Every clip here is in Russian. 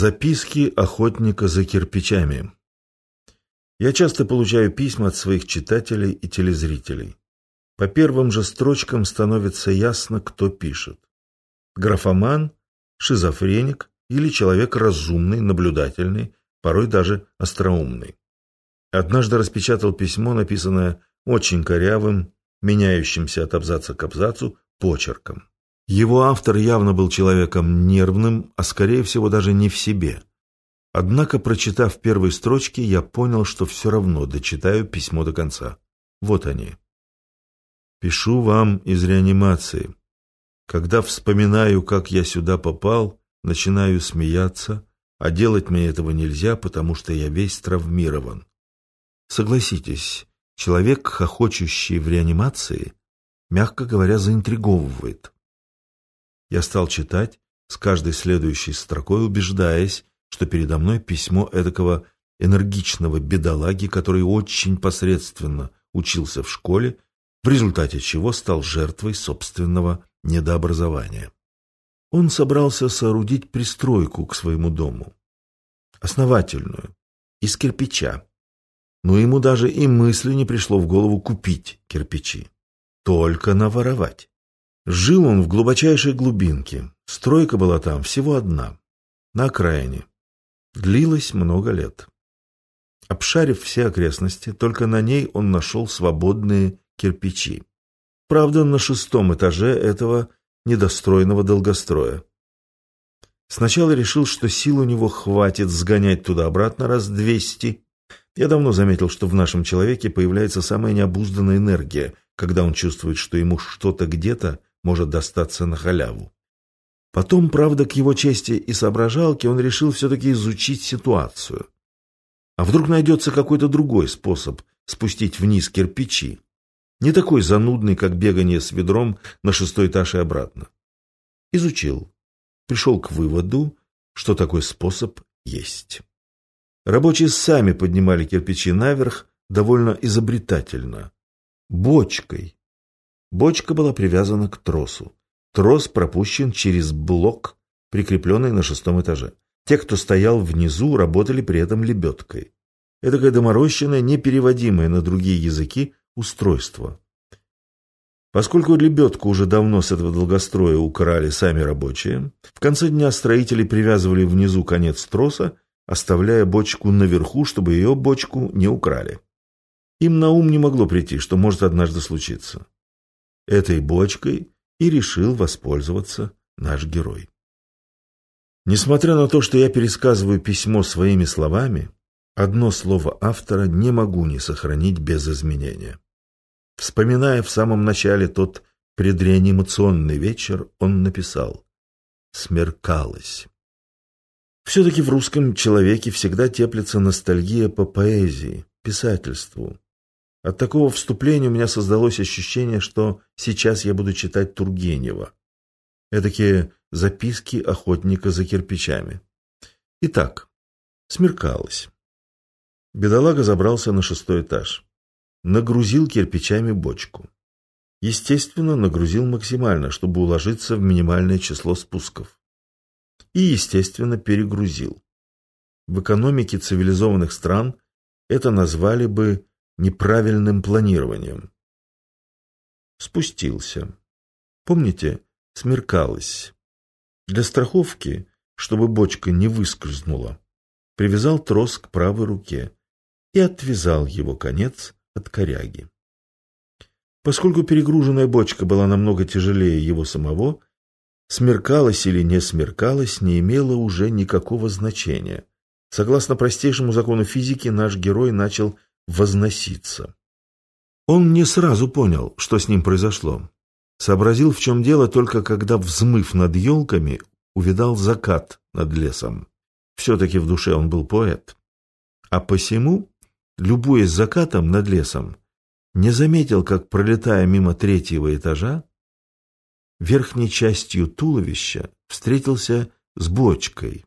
Записки охотника за кирпичами. Я часто получаю письма от своих читателей и телезрителей. По первым же строчкам становится ясно, кто пишет. Графоман, шизофреник или человек разумный, наблюдательный, порой даже остроумный. Однажды распечатал письмо, написанное очень корявым, меняющимся от абзаца к абзацу, почерком. Его автор явно был человеком нервным, а скорее всего даже не в себе. Однако, прочитав первые строчки, я понял, что все равно дочитаю письмо до конца. Вот они. «Пишу вам из реанимации. Когда вспоминаю, как я сюда попал, начинаю смеяться, а делать мне этого нельзя, потому что я весь травмирован. Согласитесь, человек, хохочущий в реанимации, мягко говоря, заинтриговывает. Я стал читать, с каждой следующей строкой убеждаясь, что передо мной письмо эдакого энергичного бедолаги, который очень посредственно учился в школе, в результате чего стал жертвой собственного недообразования. Он собрался соорудить пристройку к своему дому. Основательную, из кирпича. Но ему даже и мысли не пришло в голову купить кирпичи. Только наворовать. Жил он в глубочайшей глубинке. Стройка была там всего одна, на окраине. Длилась много лет. Обшарив все окрестности, только на ней он нашел свободные кирпичи. Правда, на шестом этаже этого недостроенного долгостроя. Сначала решил, что сил у него хватит сгонять туда-обратно раз двести. Я давно заметил, что в нашем человеке появляется самая необузданная энергия, когда он чувствует, что ему что-то где-то может достаться на халяву. Потом, правда, к его чести и соображалке, он решил все-таки изучить ситуацию. А вдруг найдется какой-то другой способ спустить вниз кирпичи? Не такой занудный, как бегание с ведром на шестой этаж и обратно. Изучил. Пришел к выводу, что такой способ есть. Рабочие сами поднимали кирпичи наверх довольно изобретательно. Бочкой. Бочка была привязана к тросу. Трос пропущен через блок, прикрепленный на шестом этаже. Те, кто стоял внизу, работали при этом лебедкой. Это доморощенное, непереводимое на другие языки устройство. Поскольку лебедку уже давно с этого долгостроя украли сами рабочие, в конце дня строители привязывали внизу конец троса, оставляя бочку наверху, чтобы ее бочку не украли. Им на ум не могло прийти, что может однажды случиться этой бочкой и решил воспользоваться наш герой. Несмотря на то, что я пересказываю письмо своими словами, одно слово автора не могу не сохранить без изменения. Вспоминая в самом начале тот предреанимационный вечер, он написал «Смеркалось». Все-таки в русском человеке всегда теплится ностальгия по поэзии, писательству, от такого вступления у меня создалось ощущение, что сейчас я буду читать Тургенева. Эдакие записки охотника за кирпичами. Итак, смеркалось. Бедолага забрался на шестой этаж. Нагрузил кирпичами бочку. Естественно, нагрузил максимально, чтобы уложиться в минимальное число спусков. И, естественно, перегрузил. В экономике цивилизованных стран это назвали бы неправильным планированием. Спустился. Помните, смеркалось. Для страховки, чтобы бочка не выскользнула, привязал трос к правой руке и отвязал его конец от коряги. Поскольку перегруженная бочка была намного тяжелее его самого, смеркалось или не смеркалось не имело уже никакого значения. Согласно простейшему закону физики, наш герой начал возноситься. Он не сразу понял, что с ним произошло. Сообразил, в чем дело, только когда, взмыв над елками, увидал закат над лесом. Все-таки в душе он был поэт. А посему, любуясь закатом над лесом, не заметил, как, пролетая мимо третьего этажа, верхней частью туловища встретился с бочкой.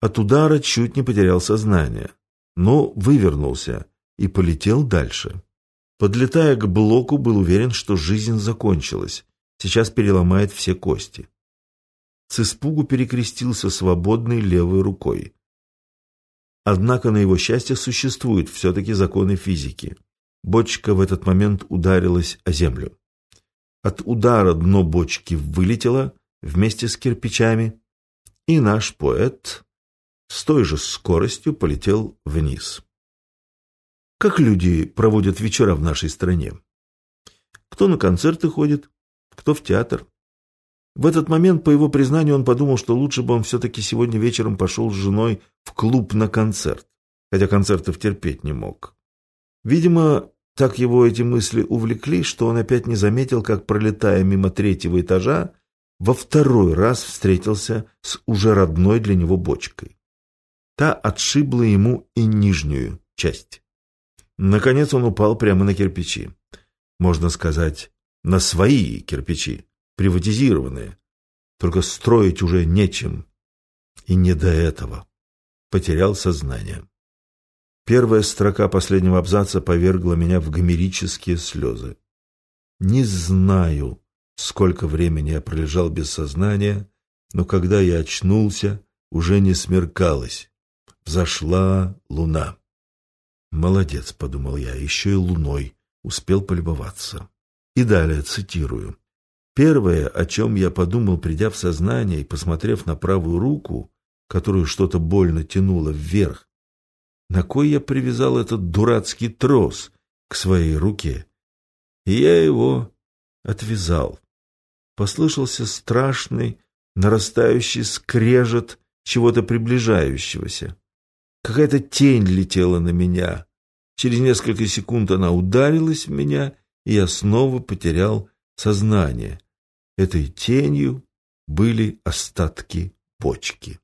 От удара чуть не потерял сознание но вывернулся и полетел дальше. Подлетая к блоку, был уверен, что жизнь закончилась. Сейчас переломает все кости. с испугу перекрестился свободной левой рукой. Однако, на его счастье, существуют все-таки законы физики. Бочка в этот момент ударилась о землю. От удара дно бочки вылетело вместе с кирпичами, и наш поэт с той же скоростью полетел вниз. Как люди проводят вечера в нашей стране? Кто на концерты ходит, кто в театр. В этот момент, по его признанию, он подумал, что лучше бы он все-таки сегодня вечером пошел с женой в клуб на концерт, хотя концертов терпеть не мог. Видимо, так его эти мысли увлекли, что он опять не заметил, как, пролетая мимо третьего этажа, во второй раз встретился с уже родной для него бочкой. Та отшибла ему и нижнюю часть. Наконец он упал прямо на кирпичи. Можно сказать, на свои кирпичи, приватизированные. Только строить уже нечем. И не до этого. Потерял сознание. Первая строка последнего абзаца повергла меня в гомерические слезы. Не знаю, сколько времени я пролежал без сознания, но когда я очнулся, уже не смеркалось. Взошла луна. «Молодец», — подумал я, — «еще и луной успел полюбоваться». И далее цитирую. «Первое, о чем я подумал, придя в сознание и посмотрев на правую руку, которую что-то больно тянуло вверх, на кой я привязал этот дурацкий трос к своей руке? И я его отвязал. Послышался страшный, нарастающий скрежет чего-то приближающегося. Какая-то тень летела на меня. Через несколько секунд она ударилась в меня, и я снова потерял сознание. Этой тенью были остатки почки.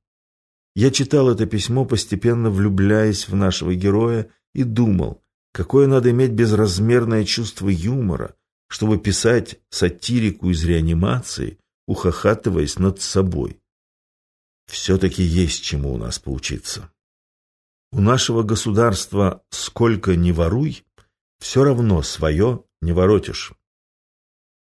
Я читал это письмо, постепенно влюбляясь в нашего героя, и думал, какое надо иметь безразмерное чувство юмора, чтобы писать сатирику из реанимации, ухахатываясь над собой. Все-таки есть чему у нас поучиться. У нашего государства сколько ни воруй, все равно свое не воротишь.